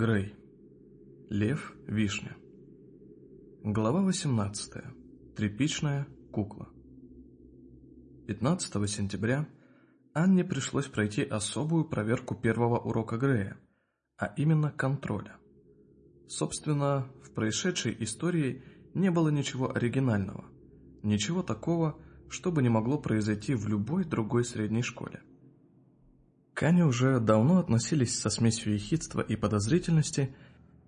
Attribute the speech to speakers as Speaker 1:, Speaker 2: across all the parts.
Speaker 1: Грей. Лев, вишня. Глава 18. Тряпичная кукла. 15 сентября Анне пришлось пройти особую проверку первого урока Грея, а именно контроля. Собственно, в происшедшей истории не было ничего оригинального, ничего такого, что бы не могло произойти в любой другой средней школе. К Ане уже давно относились со смесью ехидства и подозрительности,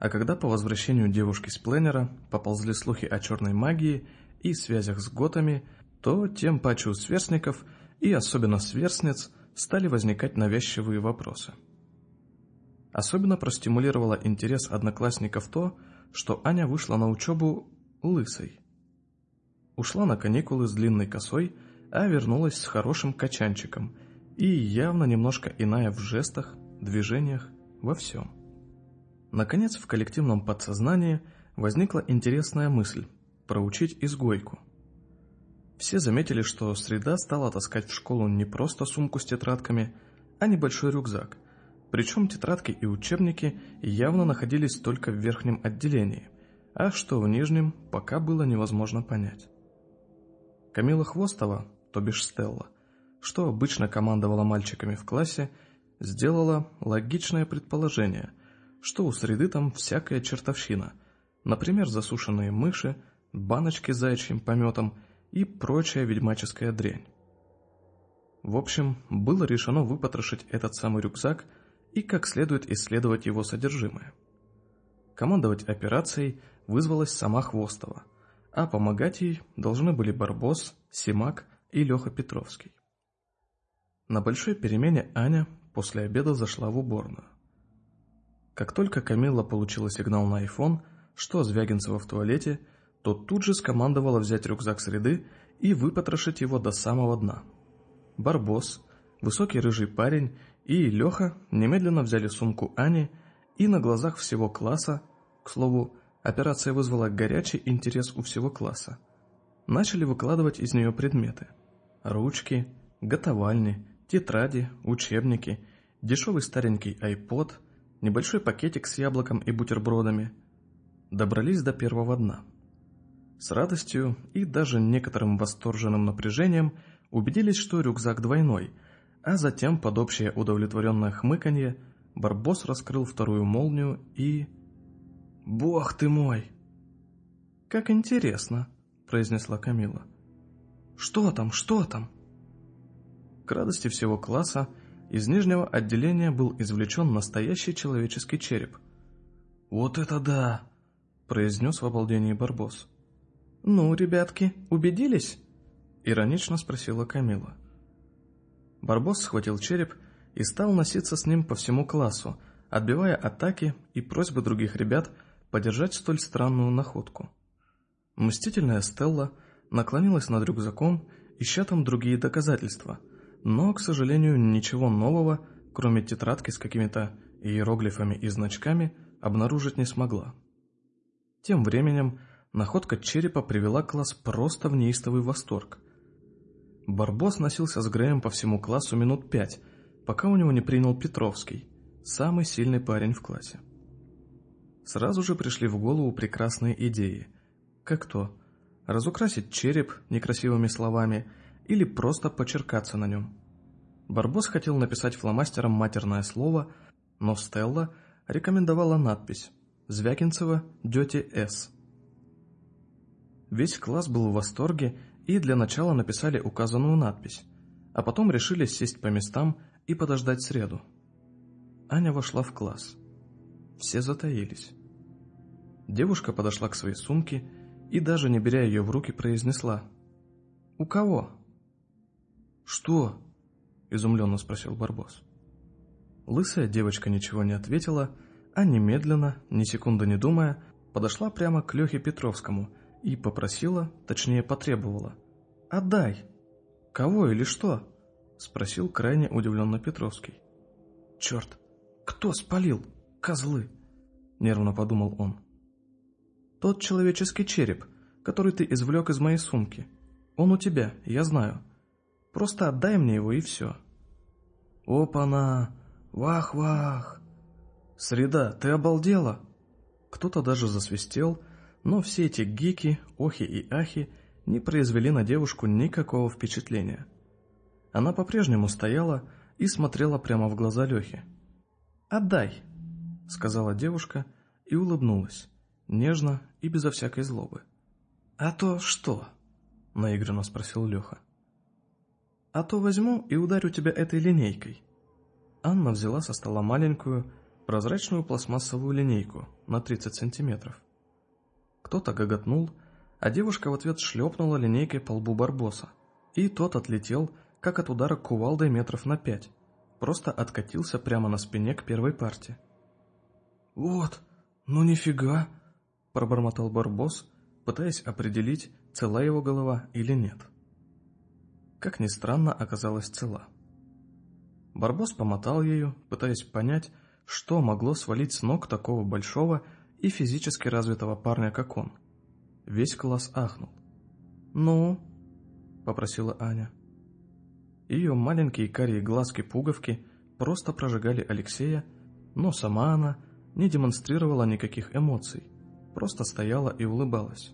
Speaker 1: а когда по возвращению девушки с пленера поползли слухи о черной магии и связях с готами, то тем паче у сверстников и особенно сверстниц стали возникать навязчивые вопросы. Особенно простимулировало интерес одноклассников то, что Аня вышла на учебу лысой. Ушла на каникулы с длинной косой, а вернулась с хорошим качанчиком – и явно немножко иная в жестах, движениях, во всем. Наконец, в коллективном подсознании возникла интересная мысль – проучить изгойку. Все заметили, что среда стала таскать в школу не просто сумку с тетрадками, а небольшой рюкзак, причем тетрадки и учебники явно находились только в верхнем отделении, а что в нижнем, пока было невозможно понять. Камила Хвостова, то бишь Стелла – что обычно командовала мальчиками в классе, сделала логичное предположение, что у среды там всякая чертовщина, например, засушенные мыши, баночки с заячьим пометом и прочая ведьмаческая дрянь. В общем, было решено выпотрошить этот самый рюкзак и как следует исследовать его содержимое. Командовать операцией вызвалась сама Хвостова, а помогать ей должны были Барбос, Симак и Леха Петровский. На большой перемене Аня после обеда зашла в уборную. Как только Камилла получила сигнал на iPhone, что Звягинцева в туалете, то тут же скомандовала взять рюкзак среды и выпотрошить его до самого дна. Барбос, высокий рыжий парень и Леха немедленно взяли сумку Ани и на глазах всего класса, к слову, операция вызвала горячий интерес у всего класса, начали выкладывать из нее предметы – ручки, готовальни, Тетради, учебники, дешевый старенький iPod, небольшой пакетик с яблоком и бутербродами. Добрались до первого дна. С радостью и даже некоторым восторженным напряжением убедились, что рюкзак двойной, а затем под общее удовлетворенное хмыканье Барбос раскрыл вторую молнию и... «Бог ты мой!» «Как интересно!» — произнесла Камила. «Что там, что там?» К радости всего класса из нижнего отделения был извлечен настоящий человеческий череп. «Вот это да!» – произнес в обалдении Барбос. «Ну, ребятки, убедились?» – иронично спросила Камила. Барбос схватил череп и стал носиться с ним по всему классу, отбивая атаки и просьбы других ребят подержать столь странную находку. Мстительная Стелла наклонилась над рюкзаком, ища там другие доказательства – но, к сожалению, ничего нового, кроме тетрадки с какими-то иероглифами и значками, обнаружить не смогла. Тем временем находка черепа привела класс просто в неистовый восторг. Барбос носился с Греем по всему классу минут пять, пока у него не принял Петровский, самый сильный парень в классе. Сразу же пришли в голову прекрасные идеи. Как то? Разукрасить череп некрасивыми словами – или просто почеркаться на нем. Барбос хотел написать фломастером матерное слово, но Стелла рекомендовала надпись «Звягинцева, дете С». Весь класс был в восторге и для начала написали указанную надпись, а потом решили сесть по местам и подождать среду. Аня вошла в класс. Все затаились. Девушка подошла к своей сумке и, даже не беря ее в руки, произнесла «У кого?» «Что?» – изумленно спросил Барбос. Лысая девочка ничего не ответила, а немедленно, ни секунды не думая, подошла прямо к Лехе Петровскому и попросила, точнее потребовала. «Отдай!» «Кого или что?» – спросил крайне удивленно Петровский. «Черт! Кто спалил? Козлы!» – нервно подумал он. «Тот человеческий череп, который ты извлек из моей сумки. Он у тебя, я знаю. Просто отдай мне его и все». «Опа-на! Вах-вах!» «Среда, ты обалдела?» Кто-то даже засвистел, но все эти гики, охи и ахи не произвели на девушку никакого впечатления. Она по-прежнему стояла и смотрела прямо в глаза Лехи. «Отдай», — сказала девушка и улыбнулась, нежно и безо всякой злобы. «А то что?» — наигранно спросил Леха. «А то возьму и ударю тебя этой линейкой». Анна взяла со стола маленькую, прозрачную пластмассовую линейку на 30 сантиметров. Кто-то гоготнул, а девушка в ответ шлепнула линейкой по лбу Барбоса, и тот отлетел, как от удара кувалдой метров на пять, просто откатился прямо на спине к первой парте. «Вот, ну нифига!» – пробормотал Барбос, пытаясь определить, цела его голова или нет. Как ни странно, оказалась цела. Барбос помотал ею, пытаясь понять, что могло свалить с ног такого большого и физически развитого парня, как он. Весь класс ахнул. «Ну?» – попросила Аня. Ее маленькие карие глазки-пуговки просто прожигали Алексея, но сама она не демонстрировала никаких эмоций, просто стояла и улыбалась.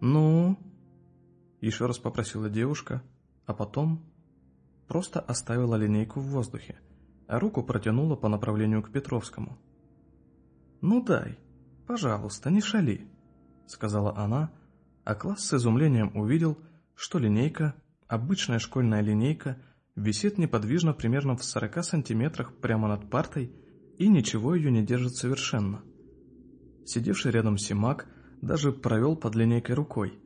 Speaker 1: «Ну?» – еще раз попросила девушка, а потом просто оставила линейку в воздухе, а руку протянула по направлению к Петровскому. «Ну дай, пожалуйста, не шали», – сказала она, а класс с изумлением увидел, что линейка Обычная школьная линейка висит неподвижно примерно в 40 сантиметрах прямо над партой, и ничего ее не держит совершенно. Сидевший рядом Симак даже провел под линейкой рукой,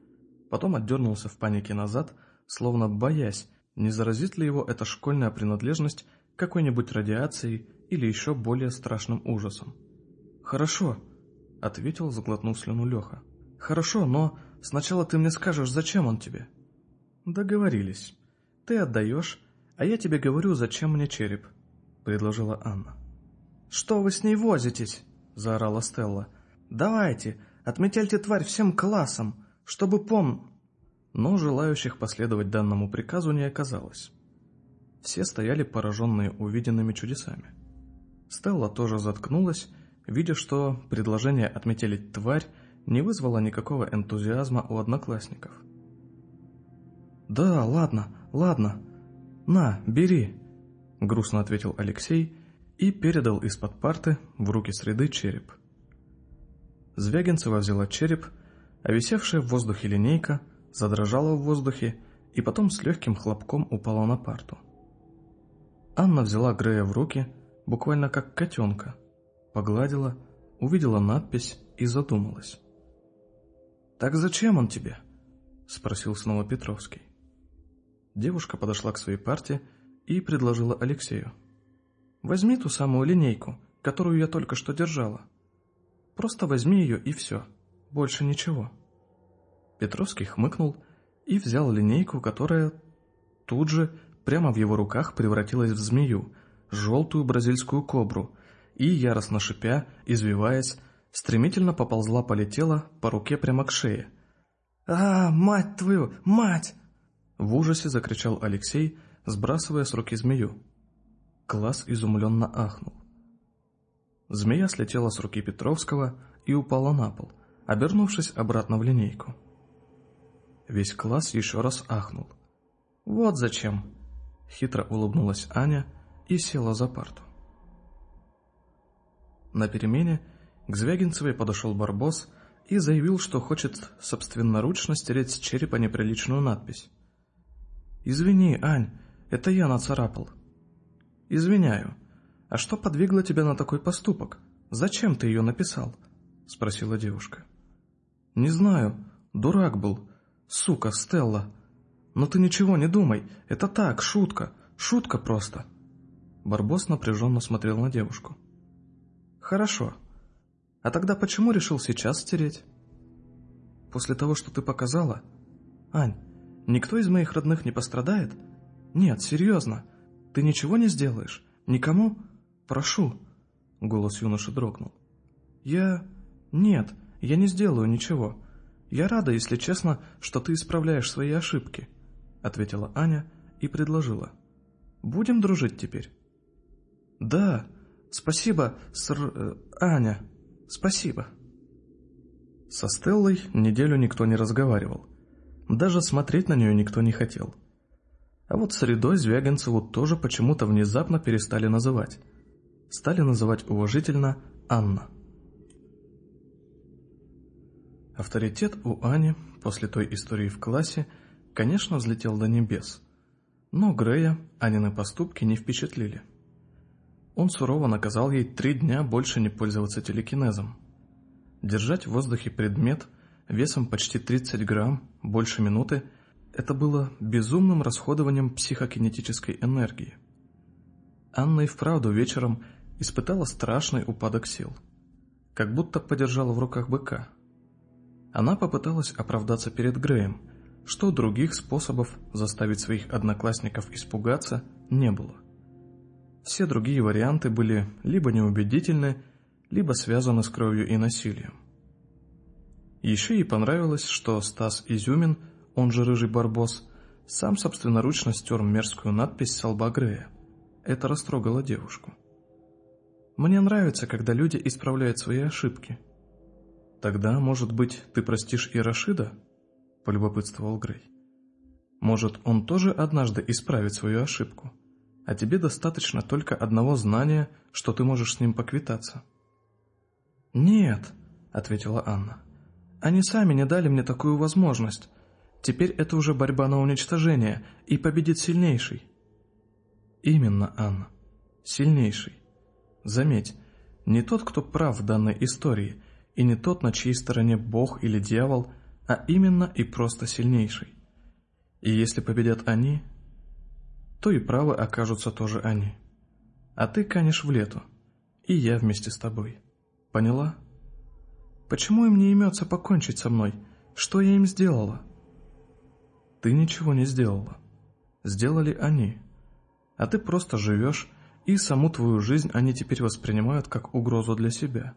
Speaker 1: потом отдернулся в панике назад, словно боясь, не заразит ли его эта школьная принадлежность какой-нибудь радиацией или еще более страшным ужасом. «Хорошо», — ответил, заглотнув слюну Леха. «Хорошо, но сначала ты мне скажешь, зачем он тебе?» «Договорились. Ты отдаешь, а я тебе говорю, зачем мне череп», — предложила Анна. «Что вы с ней возитесь?» — заорала Стелла. «Давайте, отметельте тварь всем классом, чтобы пом...» Но желающих последовать данному приказу не оказалось. Все стояли пораженные увиденными чудесами. Стелла тоже заткнулась, видя, что предложение отметелить тварь не вызвало никакого энтузиазма у одноклассников. «Да, ладно, ладно. На, бери», — грустно ответил Алексей и передал из-под парты в руки среды череп. Звягинцева взяла череп, а висевшая в воздухе линейка задрожала в воздухе и потом с легким хлопком упала на парту. Анна взяла Грея в руки, буквально как котенка, погладила, увидела надпись и задумалась. «Так зачем он тебе?» — спросил снова Петровский. Девушка подошла к своей парте и предложила Алексею. «Возьми ту самую линейку, которую я только что держала. Просто возьми ее и все, больше ничего». Петровский хмыкнул и взял линейку, которая тут же прямо в его руках превратилась в змею, желтую бразильскую кобру, и, яростно шипя, извиваясь, стремительно поползла-полетела по руке прямо к шее. «А, мать твою, мать!» В ужасе закричал Алексей, сбрасывая с руки змею. Класс изумленно ахнул. Змея слетела с руки Петровского и упала на пол, обернувшись обратно в линейку. Весь класс еще раз ахнул. «Вот зачем!» — хитро улыбнулась Аня и села за парту. На перемене к Звягинцевой подошел Барбос и заявил, что хочет собственноручно стереть с черепа неприличную надпись. «Извини, Ань, это я нацарапал». «Извиняю. А что подвигло тебя на такой поступок? Зачем ты ее написал?» — спросила девушка. «Не знаю. Дурак был. Сука, Стелла. Но ты ничего не думай. Это так, шутка. Шутка просто». Барбос напряженно смотрел на девушку. «Хорошо. А тогда почему решил сейчас стереть?» «После того, что ты показала? Ань, Никто из моих родных не пострадает? Нет, серьезно. Ты ничего не сделаешь? Никому? Прошу. Голос юноши дрогнул. Я... Нет, я не сделаю ничего. Я рада, если честно, что ты исправляешь свои ошибки, ответила Аня и предложила. Будем дружить теперь? Да, Спасибо, сэр... Э, Аня. Спасибо. Со Стеллой неделю никто не разговаривал. Даже смотреть на нее никто не хотел. А вот средой Звягинцеву тоже почему-то внезапно перестали называть. Стали называть уважительно Анна. Авторитет у Ани после той истории в классе, конечно, взлетел до небес. Но Грея Анины поступки не впечатлили. Он сурово наказал ей три дня больше не пользоваться телекинезом. Держать в воздухе предмет весом почти 30 грамм больше минуты – это было безумным расходованием психокинетической энергии. Анна и вправду вечером испытала страшный упадок сил, как будто подержала в руках быка. Она попыталась оправдаться перед Греем, что других способов заставить своих одноклассников испугаться не было. Все другие варианты были либо неубедительны, либо связаны с кровью и насилием. Еще ей понравилось, что Стас Изюмин, он же Рыжий Барбос, сам собственноручно стер мерзкую надпись с лба Грея. Это растрогало девушку. «Мне нравится, когда люди исправляют свои ошибки». «Тогда, может быть, ты простишь и Рашида?» – полюбопытствовал Грей. «Может, он тоже однажды исправит свою ошибку?» а тебе достаточно только одного знания, что ты можешь с ним поквитаться». «Нет», — ответила Анна, — «они сами не дали мне такую возможность. Теперь это уже борьба на уничтожение, и победит сильнейший». «Именно, Анна, сильнейший. Заметь, не тот, кто прав в данной истории, и не тот, на чьей стороне Бог или дьявол, а именно и просто сильнейший. И если победят они, то и правы окажутся тоже они. А ты канешь в лету, и я вместе с тобой. Поняла? Почему им не имется покончить со мной? Что я им сделала? Ты ничего не сделала. Сделали они. А ты просто живешь, и саму твою жизнь они теперь воспринимают как угрозу для себя.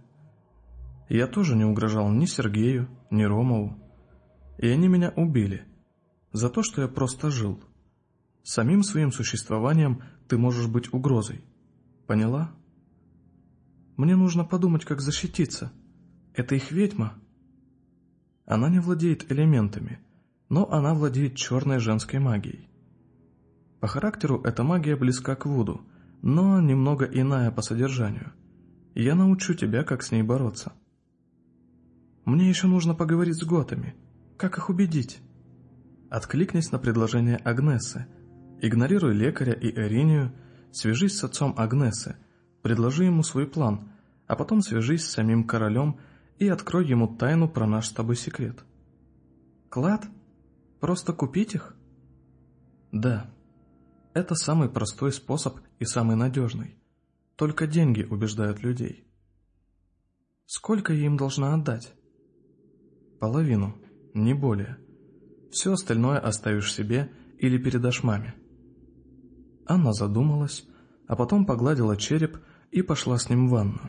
Speaker 1: Я тоже не угрожал ни Сергею, ни Ромову. И они меня убили. За то, что я просто жил. Самим своим существованием ты можешь быть угрозой. Поняла? Мне нужно подумать, как защититься. Это их ведьма. Она не владеет элементами, но она владеет черной женской магией. По характеру эта магия близка к Вуду, но немного иная по содержанию. Я научу тебя, как с ней бороться. Мне еще нужно поговорить с готами. Как их убедить? Откликнись на предложение Агнессы – Игнорируй лекаря и Эринию, свяжись с отцом Агнесы, предложи ему свой план, а потом свяжись с самим королем и открой ему тайну про наш с тобой секрет. Клад? Просто купить их? Да. Это самый простой способ и самый надежный. Только деньги убеждают людей. Сколько я им должна отдать? Половину, не более. Все остальное оставишь себе или передашь маме. Анна задумалась, а потом погладила череп и пошла с ним в ванну.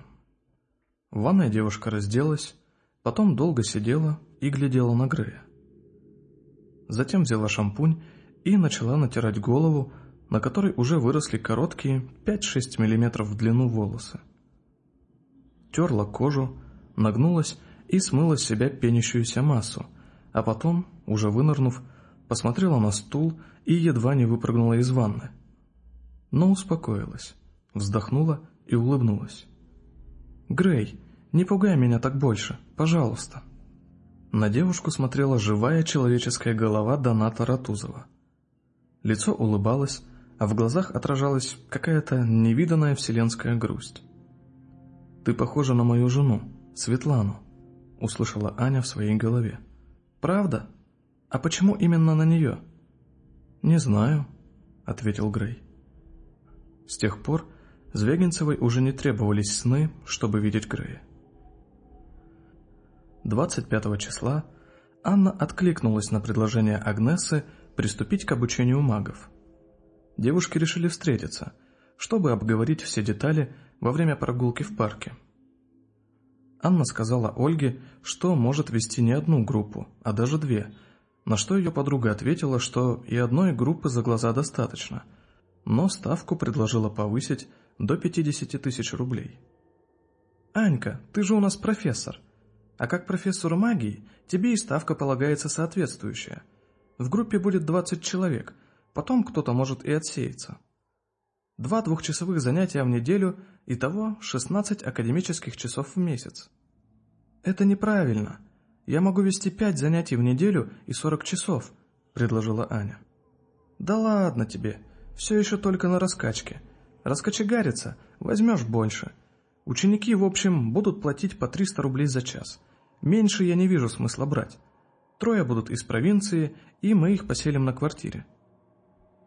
Speaker 1: В ванной девушка разделась, потом долго сидела и глядела на Грея. Затем взяла шампунь и начала натирать голову, на которой уже выросли короткие 5-6 мм в длину волосы. Терла кожу, нагнулась и смыла с себя пенящуюся массу, а потом, уже вынырнув, посмотрела на стул и едва не выпрыгнула из ванны но успокоилась, вздохнула и улыбнулась. «Грей, не пугай меня так больше, пожалуйста». На девушку смотрела живая человеческая голова Доната Ратузова. Лицо улыбалось, а в глазах отражалась какая-то невиданная вселенская грусть. «Ты похожа на мою жену, Светлану», — услышала Аня в своей голове. «Правда? А почему именно на нее?» «Не знаю», — ответил Грей. С тех пор Звягинцевой уже не требовались сны, чтобы видеть Грея. 25 числа Анна откликнулась на предложение Агнесы приступить к обучению магов. Девушки решили встретиться, чтобы обговорить все детали во время прогулки в парке. Анна сказала Ольге, что может вести не одну группу, а даже две, на что ее подруга ответила, что и одной группы за глаза достаточно – но ставку предложила повысить до 50 тысяч рублей. «Анька, ты же у нас профессор. А как профессору магии, тебе и ставка полагается соответствующая. В группе будет 20 человек, потом кто-то может и отсеяться. Два двухчасовых занятия в неделю, и того 16 академических часов в месяц. Это неправильно. Я могу вести 5 занятий в неделю и 40 часов, предложила Аня. Да ладно тебе, все еще только на раскачке. Раскочегариться, возьмешь больше. Ученики, в общем, будут платить по 300 рублей за час. Меньше я не вижу смысла брать. Трое будут из провинции, и мы их поселим на квартире.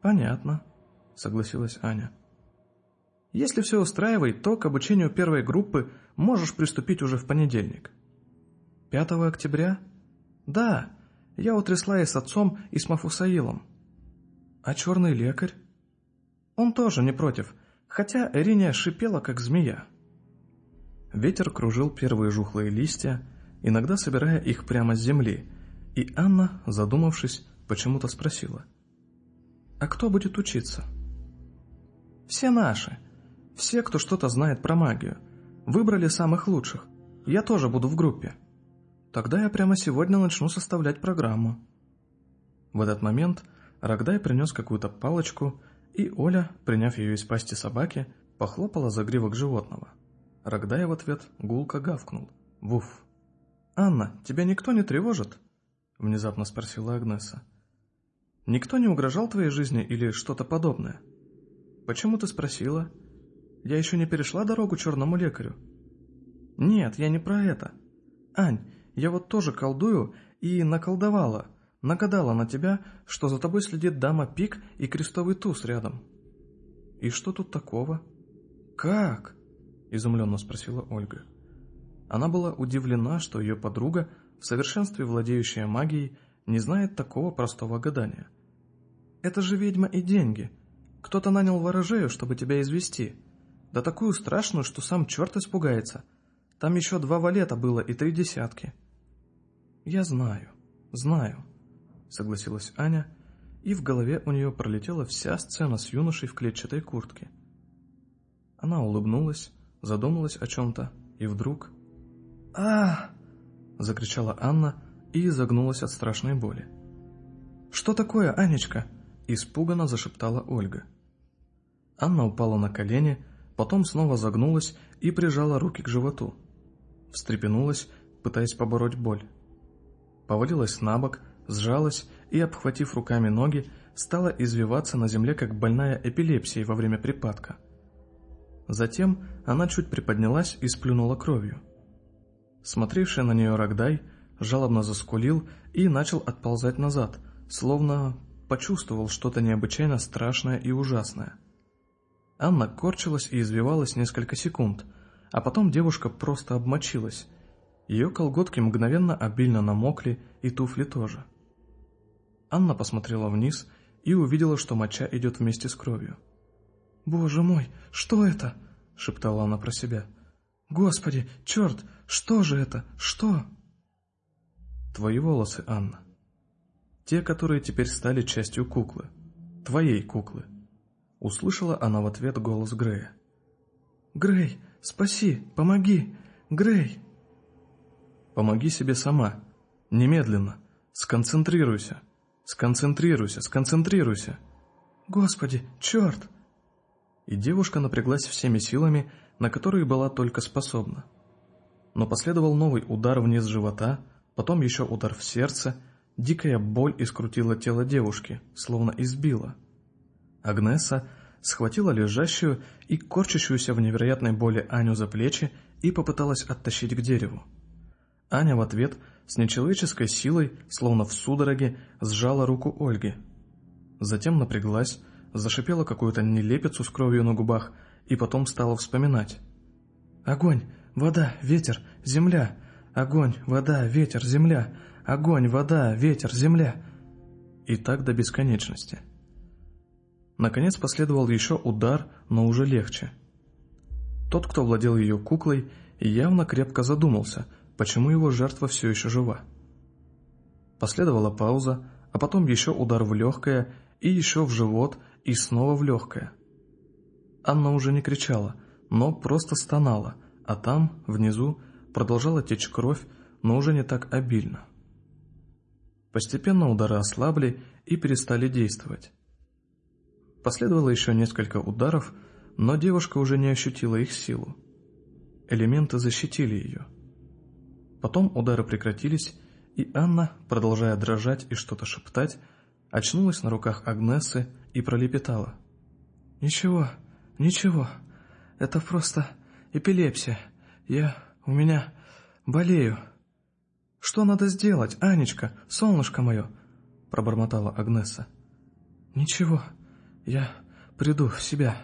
Speaker 1: Понятно, согласилась Аня. Если все устраивает, то к обучению первой группы можешь приступить уже в понедельник. 5 октября? Да, я утрясла и с отцом, и с Мафусаилом. А черный лекарь? Он тоже не против, хотя Эриния шипела, как змея. Ветер кружил первые жухлые листья, иногда собирая их прямо с земли, и Анна, задумавшись, почему-то спросила. «А кто будет учиться?» «Все наши», все, кто что-то знает про магию. Выбрали самых лучших. Я тоже буду в группе. Тогда я прямо сегодня начну составлять программу. В этот момент Рогдай принес какую-то палочку, и Оля, приняв ее из пасти собаки, похлопала за гривок животного. Рогдай в ответ гулко гавкнул. «Вуф!» «Анна, тебя никто не тревожит?» Внезапно спросила Агнеса. «Никто не угрожал твоей жизни или что-то подобное?» «Почему ты спросила?» Я еще не перешла дорогу черному лекарю. Нет, я не про это. Ань, я вот тоже колдую и наколдовала, нагадала на тебя, что за тобой следит дама Пик и крестовый туз рядом. И что тут такого? Как? Изумленно спросила Ольга. Она была удивлена, что ее подруга, в совершенстве владеющая магией, не знает такого простого гадания. «Это же ведьма и деньги. Кто-то нанял ворожею, чтобы тебя извести. Да такую страшную, что сам черт испугается. Там еще два валета было и три десятки. Я знаю, знаю, согласилась Аня, и в голове у нее пролетела вся сцена с юношей в клетчатой куртке. Она улыбнулась, задумалась о чем-то, и вдруг... а, закричала Анна и изогнулась от страшной боли. «Что такое, Анечка?» – испуганно зашептала Ольга. Анна упала на колени, потом снова загнулась и прижала руки к животу. Встрепенулась, пытаясь побороть боль. Повалилась на бок, сжалась и, обхватив руками ноги, стала извиваться на земле, как больная эпилепсией во время припадка. Затем она чуть приподнялась и сплюнула кровью. Смотревший на нее Рогдай жалобно заскулил и начал отползать назад, словно почувствовал что-то необычайно страшное и ужасное. Анна корчилась и извивалась несколько секунд, а потом девушка просто обмочилась. Ее колготки мгновенно обильно намокли, и туфли тоже. Анна посмотрела вниз и увидела, что моча идет вместе с кровью. «Боже мой, что это?» — шептала она про себя. «Господи, черт, что же это? Что?» «Твои волосы, Анна. Те, которые теперь стали частью куклы. Твоей куклы. Услышала она в ответ голос Грея. «Грей, спаси, помоги! Грей!» «Помоги себе сама. Немедленно. Сконцентрируйся. Сконцентрируйся, сконцентрируйся!» «Господи, черт!» И девушка напряглась всеми силами, на которые была только способна. Но последовал новый удар вниз живота, потом еще удар в сердце, дикая боль искрутила тело девушки, словно избила. Агнеса схватила лежащую и корчащуюся в невероятной боли Аню за плечи и попыталась оттащить к дереву. Аня в ответ с нечеловеческой силой, словно в судороге, сжала руку Ольги. Затем напряглась, зашипела какую-то нелепицу с кровью на губах и потом стала вспоминать. «Огонь, вода, ветер, земля! Огонь, вода, ветер, земля! Огонь, вода, ветер, земля!» И так до бесконечности. Наконец последовал еще удар, но уже легче. Тот, кто владел ее куклой, явно крепко задумался, почему его жертва все еще жива. Последовала пауза, а потом еще удар в легкое, и еще в живот, и снова в легкое. Анна уже не кричала, но просто стонала, а там, внизу, продолжала течь кровь, но уже не так обильно. Постепенно удары ослабли и перестали действовать. Последовало еще несколько ударов, но девушка уже не ощутила их силу. Элементы защитили ее. Потом удары прекратились, и Анна, продолжая дрожать и что-то шептать, очнулась на руках Агнесы и пролепетала. «Ничего, ничего, это просто эпилепсия. Я... у меня... болею». «Что надо сделать, Анечка, солнышко мое?» — пробормотала Агнеса. «Ничего, я приду в себя.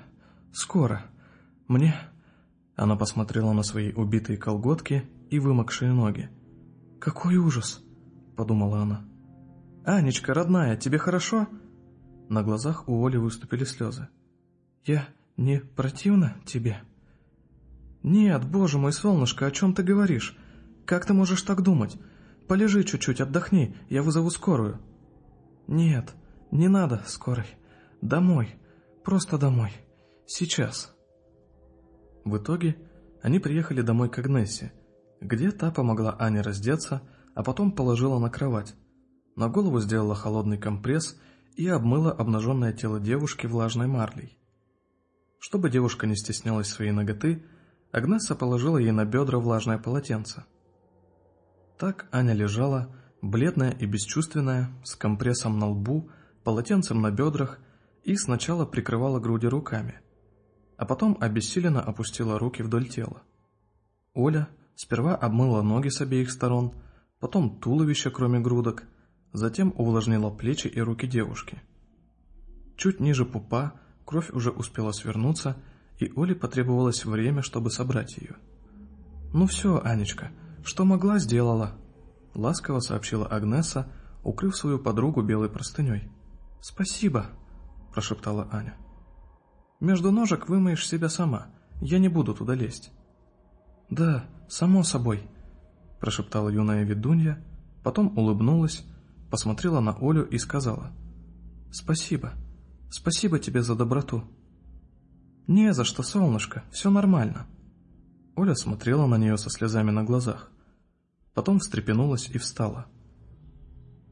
Speaker 1: Скоро. Мне...» Она посмотрела на свои убитые колготки и вымокшие ноги. «Какой ужас!» — подумала она. «Анечка, родная, тебе хорошо?» На глазах у Оли выступили слезы. «Я не противна тебе?» «Нет, боже мой, солнышко, о чем ты говоришь? Как ты можешь так думать? Полежи чуть-чуть, отдохни, я вызову скорую». «Нет, не надо скорой. Домой, просто домой. Сейчас». В итоге они приехали домой к Агнессе, где та помогла Ане раздеться, а потом положила на кровать. На голову сделала холодный компресс и обмыла обнаженное тело девушки влажной марлей. Чтобы девушка не стеснялась своей ноготы, Агнесса положила ей на бедра влажное полотенце. Так Аня лежала, бледная и бесчувственная, с компрессом на лбу, полотенцем на бедрах и сначала прикрывала груди руками, а потом обессиленно опустила руки вдоль тела. Оля сперва обмыла ноги с обеих сторон, потом туловище, кроме грудок, затем увлажнила плечи и руки девушки. Чуть ниже пупа кровь уже успела свернуться, и Оле потребовалось время, чтобы собрать ее. «Ну все, Анечка, что могла, сделала», — ласково сообщила Агнеса, укрыв свою подругу белой простыней. «Спасибо», — прошептала Аня. «Между ножек вымоешь себя сама, я не буду туда лезть». «Да, само собой», — прошептала юная ведунья, потом улыбнулась, посмотрела на Олю и сказала. «Спасибо, спасибо тебе за доброту». «Не за что, солнышко, все нормально». Оля смотрела на нее со слезами на глазах. Потом встрепенулась и встала.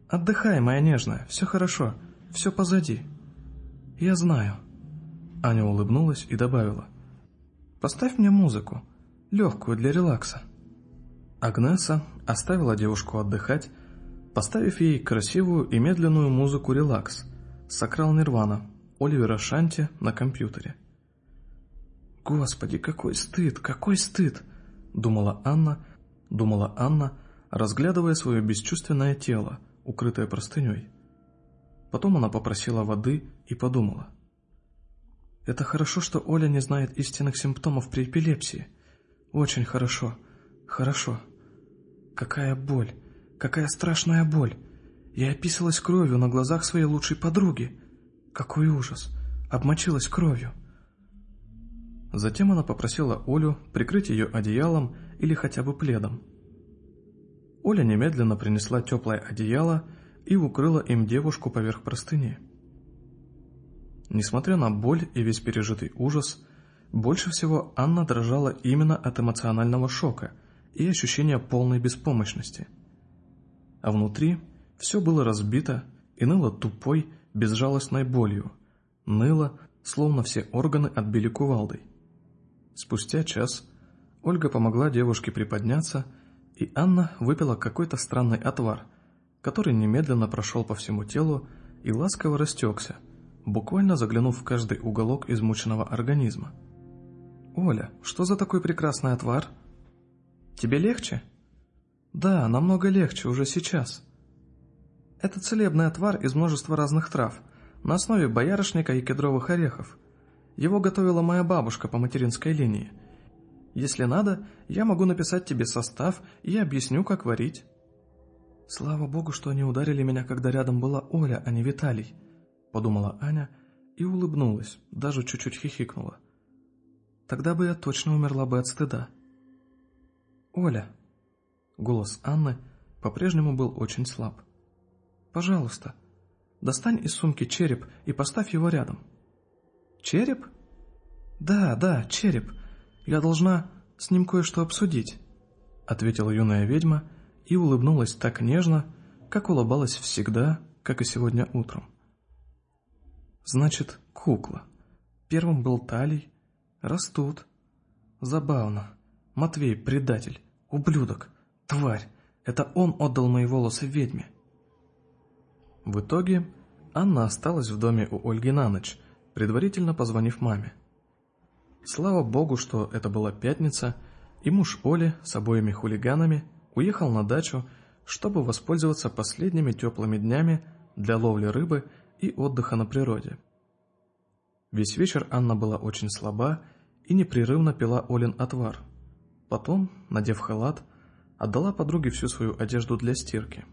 Speaker 1: «Отдыхай, моя нежная, все хорошо, все позади». «Я знаю». Аня улыбнулась и добавила. «Поставь мне музыку, легкую для релакса». Агнеса оставила девушку отдыхать, поставив ей красивую и медленную музыку «Релакс» «Сакрал Нирвана» Оливера Шанти на компьютере. «Господи, какой стыд, какой стыд!» — думала Анна, думала Анна, разглядывая свое бесчувственное тело, укрытое простыней. Потом она попросила воды и подумала. «Это хорошо, что Оля не знает истинных симптомов при эпилепсии. Очень хорошо, хорошо. Какая боль, какая страшная боль. Я описалась кровью на глазах своей лучшей подруги. Какой ужас, обмочилась кровью». Затем она попросила Олю прикрыть ее одеялом или хотя бы пледом. Оля немедленно принесла теплое одеяло и укрыла им девушку поверх простыни. Несмотря на боль и весь пережитый ужас, больше всего Анна дрожала именно от эмоционального шока и ощущения полной беспомощности. А внутри все было разбито и ныло тупой, безжалостной болью, ныло, словно все органы отбили кувалдой. Спустя час Ольга помогла девушке приподняться, и Анна выпила какой-то странный отвар, который немедленно прошел по всему телу и ласково растекся, буквально заглянув в каждый уголок измученного организма. «Оля, что за такой прекрасный отвар?» «Тебе легче?» «Да, намного легче уже сейчас». «Это целебный отвар из множества разных трав, на основе боярышника и кедровых орехов», его готовила моя бабушка по материнской линии. Если надо, я могу написать тебе состав и объясню, как варить». «Слава богу, что они ударили меня, когда рядом была Оля, а не Виталий», — подумала Аня и улыбнулась, даже чуть-чуть хихикнула. «Тогда бы я точно умерла бы от стыда». «Оля», — голос Анны по-прежнему был очень слаб, — «пожалуйста, достань из сумки череп и поставь его рядом». «Череп?» «Да, да, череп. Я должна с ним кое-что обсудить», — ответила юная ведьма и улыбнулась так нежно, как улыбалась всегда, как и сегодня утром. «Значит, кукла. Первым был Талий. Растут. Забавно. Матвей — предатель, ублюдок, тварь. Это он отдал мои волосы ведьме». В итоге Анна осталась в доме у Ольги на ночь, предварительно позвонив маме. Слава богу, что это была пятница, и муж Оли с обоими хулиганами уехал на дачу, чтобы воспользоваться последними теплыми днями для ловли рыбы и отдыха на природе. Весь вечер Анна была очень слаба и непрерывно пила Олин отвар. Потом, надев халат, отдала подруге всю свою одежду для стирки.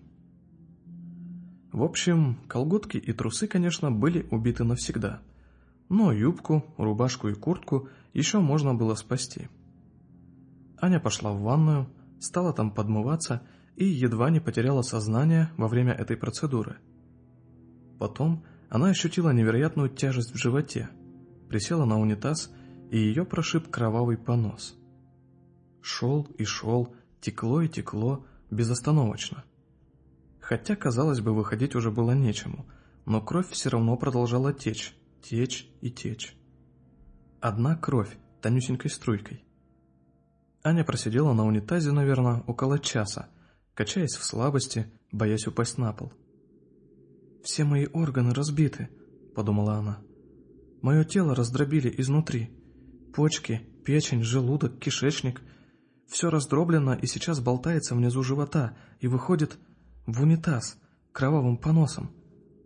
Speaker 1: В общем, колготки и трусы, конечно, были убиты навсегда, но юбку, рубашку и куртку – еще можно было спасти. Аня пошла в ванную, стала там подмываться и едва не потеряла сознание во время этой процедуры. Потом она ощутила невероятную тяжесть в животе, присела на унитаз, и ее прошиб кровавый понос. Шел и шел, текло и текло, безостановочно. Хотя, казалось бы, выходить уже было нечему, но кровь все равно продолжала течь, течь и течь. Одна кровь, тонюсенькой струйкой. Аня просидела на унитазе, наверное, около часа, качаясь в слабости, боясь упасть на пол. «Все мои органы разбиты», — подумала она. «Мое тело раздробили изнутри. Почки, печень, желудок, кишечник. Все раздроблено и сейчас болтается внизу живота и выходит в унитаз кровавым поносом.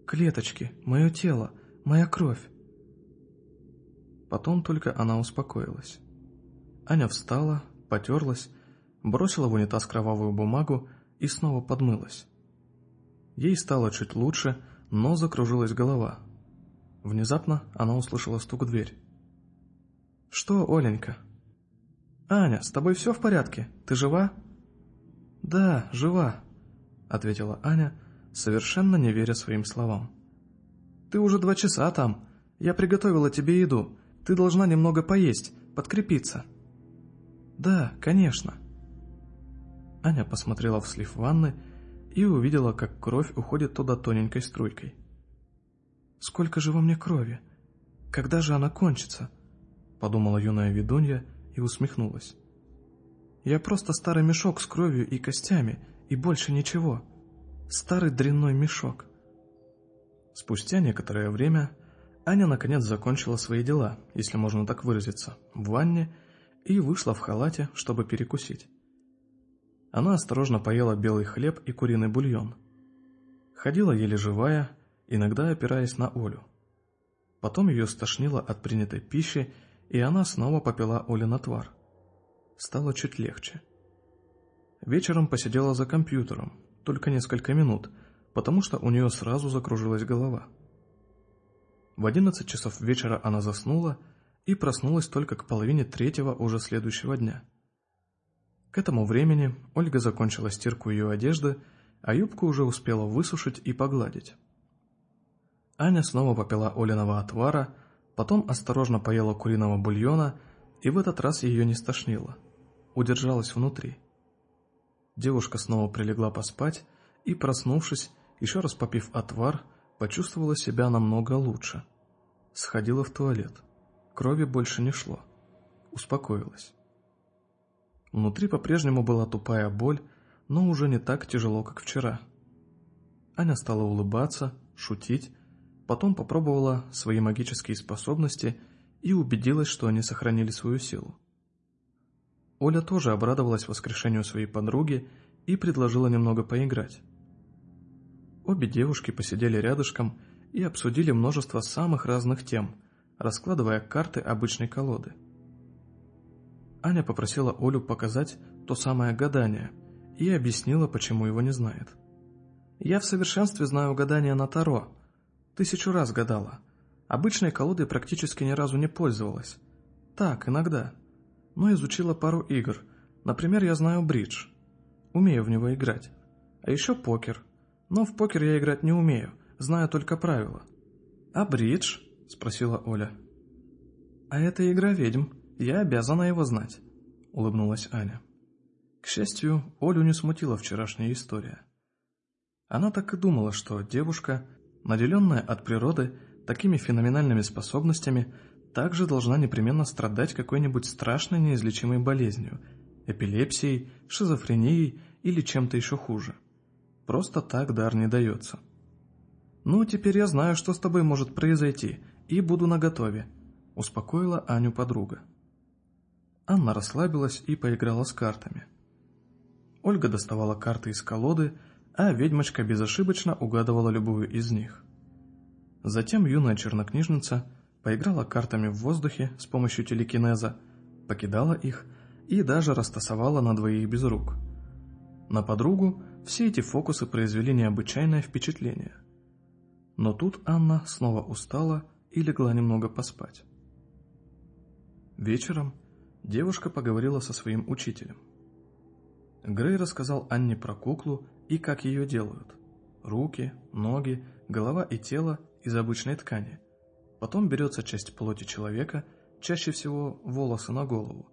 Speaker 1: Клеточки, мое тело, моя кровь. Потом только она успокоилась. Аня встала, потерлась, бросила в унитаз кровавую бумагу и снова подмылась. Ей стало чуть лучше, но закружилась голова. Внезапно она услышала стук в дверь. «Что, Оленька?» «Аня, с тобой все в порядке? Ты жива?» «Да, жива», — ответила Аня, совершенно не веря своим словам. «Ты уже два часа там. Я приготовила тебе еду. Ты должна немного поесть, подкрепиться». «Да, конечно». Аня посмотрела в слив ванны и увидела, как кровь уходит туда тоненькой струйкой. «Сколько же во мне крови? Когда же она кончится?» Подумала юная ведунья и усмехнулась. «Я просто старый мешок с кровью и костями, и больше ничего. Старый дрянной мешок». Спустя некоторое время Аня наконец закончила свои дела, если можно так выразиться, в ванне и вышла в халате, чтобы перекусить. Она осторожно поела белый хлеб и куриный бульон. Ходила еле живая, иногда опираясь на Олю. Потом ее стошнило от принятой пищи, и она снова попила Олин отвар. Стало чуть легче. Вечером посидела за компьютером, только несколько минут, потому что у нее сразу закружилась голова. В одиннадцать часов вечера она заснула и проснулась только к половине третьего уже следующего дня. К этому времени Ольга закончила стирку ее одежды, а юбку уже успела высушить и погладить. Аня снова попила Олиного отвара, потом осторожно поела куриного бульона, и в этот раз ее не стошнило. Удержалась внутри. Девушка снова прилегла поспать и, проснувшись, еще раз попив отвар, почувствовала себя намного лучше. Сходила в туалет. Крови больше не шло. Успокоилась. Внутри по-прежнему была тупая боль, но уже не так тяжело, как вчера. Аня стала улыбаться, шутить, потом попробовала свои магические способности и убедилась, что они сохранили свою силу. Оля тоже обрадовалась воскрешению своей подруги и предложила немного поиграть. Обе девушки посидели рядышком и обсудили множество самых разных тем, раскладывая карты обычной колоды. Аня попросила Олю показать то самое гадание и объяснила, почему его не знает. «Я в совершенстве знаю гадание на Таро. Тысячу раз гадала. Обычной колодой практически ни разу не пользовалась. Так, иногда. Но изучила пару игр. Например, я знаю бридж. Умею в него играть. А еще покер. Но в покер я играть не умею, знаю только правила. «А бридж?» – спросила Оля. «А это игра ведьм, я обязана его знать», — улыбнулась Аня. К счастью, Олю не смутила вчерашняя история. Она так и думала, что девушка, наделенная от природы такими феноменальными способностями, также должна непременно страдать какой-нибудь страшной неизлечимой болезнью, эпилепсией, шизофренией или чем-то еще хуже. Просто так дар не дается. «Ну, теперь я знаю, что с тобой может произойти, и буду наготове», — успокоила Аню подруга. Анна расслабилась и поиграла с картами. Ольга доставала карты из колоды, а ведьмочка безошибочно угадывала любую из них. Затем юная чернокнижница поиграла картами в воздухе с помощью телекинеза, покидала их и даже растасовала на двоих без рук. На подругу все эти фокусы произвели необычайное впечатление – но тут Анна снова устала и легла немного поспать. Вечером девушка поговорила со своим учителем. Грей рассказал Анне про куклу и как ее делают. Руки, ноги, голова и тело из обычной ткани. Потом берется часть плоти человека, чаще всего волосы на голову,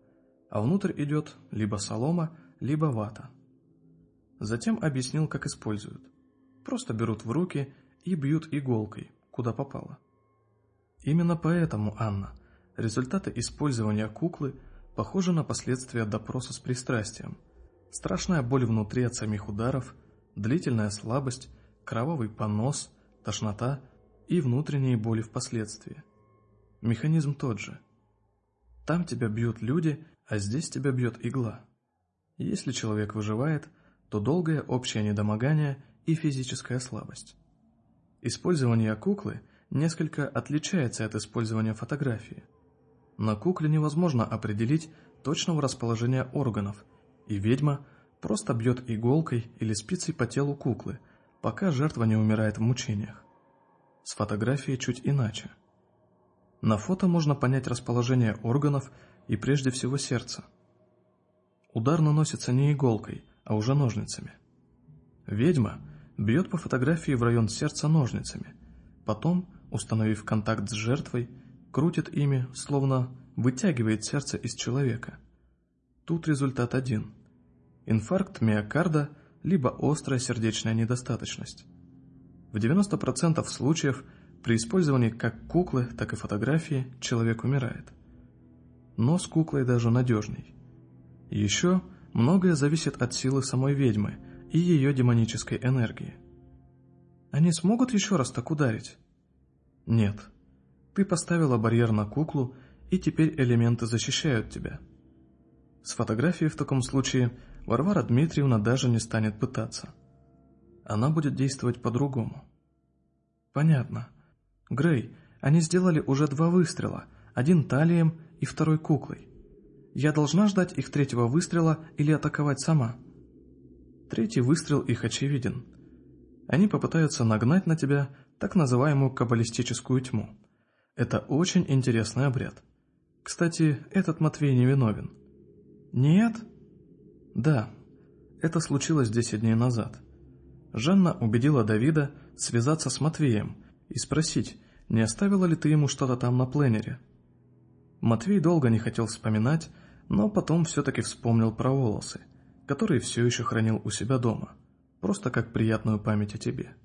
Speaker 1: а внутрь идет либо солома, либо вата. Затем объяснил, как используют. Просто берут в руки и бьют иголкой, куда попало. Именно поэтому, Анна, результаты использования куклы похожи на последствия допроса с пристрастием. Страшная боль внутри от самих ударов, длительная слабость, кровавый понос, тошнота и внутренние боли впоследствии. Механизм тот же. Там тебя бьют люди, а здесь тебя бьет игла. Если человек выживает, то долгое общее недомогание и физическая слабость. Использование куклы несколько отличается от использования фотографии. На кукле невозможно определить точного расположения органов, и ведьма просто бьет иголкой или спицей по телу куклы, пока жертва не умирает в мучениях. С фотографией чуть иначе. На фото можно понять расположение органов и прежде всего сердца. Удар наносится не иголкой, а уже ножницами. Ведьма – бьет по фотографии в район сердца ножницами. Потом, установив контакт с жертвой, крутит ими, словно вытягивает сердце из человека. Тут результат один. Инфаркт миокарда, либо острая сердечная недостаточность. В 90% случаев при использовании как куклы, так и фотографии человек умирает. Но с куклой даже надежней. Еще многое зависит от силы самой ведьмы – и ее демонической энергии. Они смогут еще раз так ударить? Нет. Ты поставила барьер на куклу, и теперь элементы защищают тебя. С фотографией в таком случае Варвара Дмитриевна даже не станет пытаться. Она будет действовать по-другому. Понятно. Грей, они сделали уже два выстрела, один талием и второй куклой. Я должна ждать их третьего выстрела или атаковать сама?» Третий выстрел их очевиден. Они попытаются нагнать на тебя так называемую каббалистическую тьму. Это очень интересный обряд. Кстати, этот Матвей не виновен. Нет? Да. Это случилось 10 дней назад. Жанна убедила Давида связаться с Матвеем и спросить, не оставила ли ты ему что-то там на пленере. Матвей долго не хотел вспоминать, но потом все-таки вспомнил про волосы – который все еще хранил у себя дома, просто как приятную память о тебе.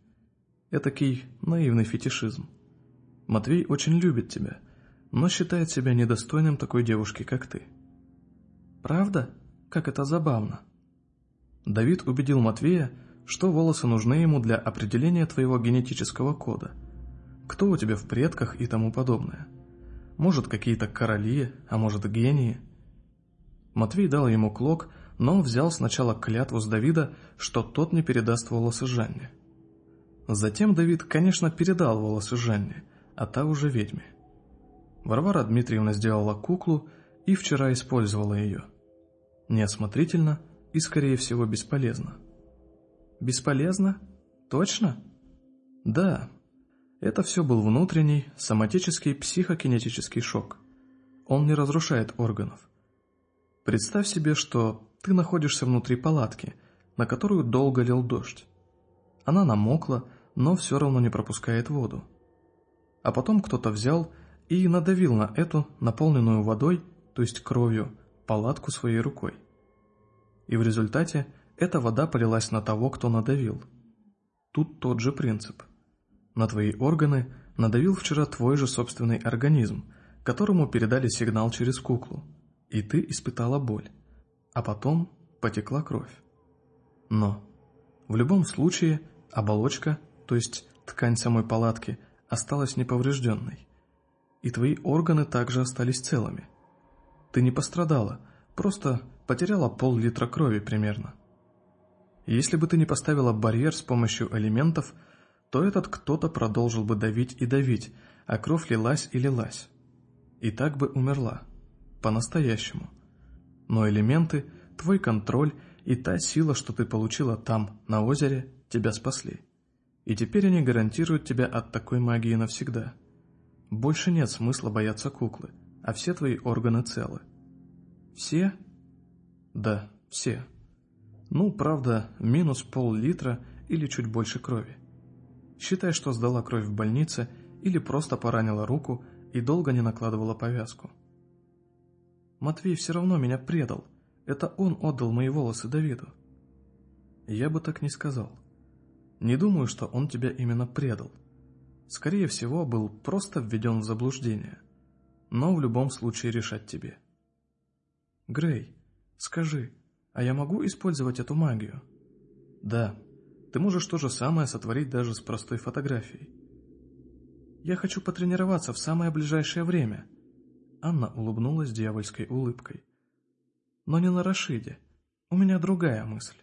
Speaker 1: Этакий наивный фетишизм. Матвей очень любит тебя, но считает себя недостойным такой девушки, как ты. Правда? Как это забавно. Давид убедил Матвея, что волосы нужны ему для определения твоего генетического кода. Кто у тебя в предках и тому подобное. Может, какие-то короли, а может, гении. Матвей дал ему клок, но взял сначала клятву с Давида, что тот не передаст волосы Жанне. Затем Давид, конечно, передал волосы Жанне, а та уже ведьме. Варвара Дмитриевна сделала куклу и вчера использовала ее. Неосмотрительно и, скорее всего, бесполезно. Бесполезно? Точно? Да. Это все был внутренний, соматический психокинетический шок. Он не разрушает органов. Представь себе, что ты находишься внутри палатки, на которую долго лил дождь. Она намокла, но все равно не пропускает воду. А потом кто-то взял и надавил на эту, наполненную водой, то есть кровью, палатку своей рукой. И в результате эта вода полилась на того, кто надавил. Тут тот же принцип. На твои органы надавил вчера твой же собственный организм, которому передали сигнал через куклу, и ты испытала боль, а потом потекла кровь. Но в любом случае оболочка, то есть ткань самой палатки, осталась неповрежденной, и твои органы также остались целыми. Ты не пострадала, просто потеряла пол-литра крови примерно. Если бы ты не поставила барьер с помощью элементов, то этот кто-то продолжил бы давить и давить, а кровь лилась и лилась. И так бы умерла. По-настоящему. Но элементы, твой контроль и та сила, что ты получила там, на озере, тебя спасли. И теперь они гарантируют тебя от такой магии навсегда. Больше нет смысла бояться куклы, а все твои органы целы. Все? Да, все. Ну, правда, минус пол-литра или чуть больше крови. Считай, что сдала кровь в больнице или просто поранила руку и долго не накладывала повязку. Матвей все равно меня предал. Это он отдал мои волосы Давиду. Я бы так не сказал. Не думаю, что он тебя именно предал. Скорее всего, был просто введен в заблуждение. Но в любом случае решать тебе. Грей, скажи, а я могу использовать эту магию? Да, ты можешь то же самое сотворить даже с простой фотографией. Я хочу потренироваться в самое ближайшее время. Анна улыбнулась дьявольской улыбкой. Но не на Рашиде. У меня другая мысль.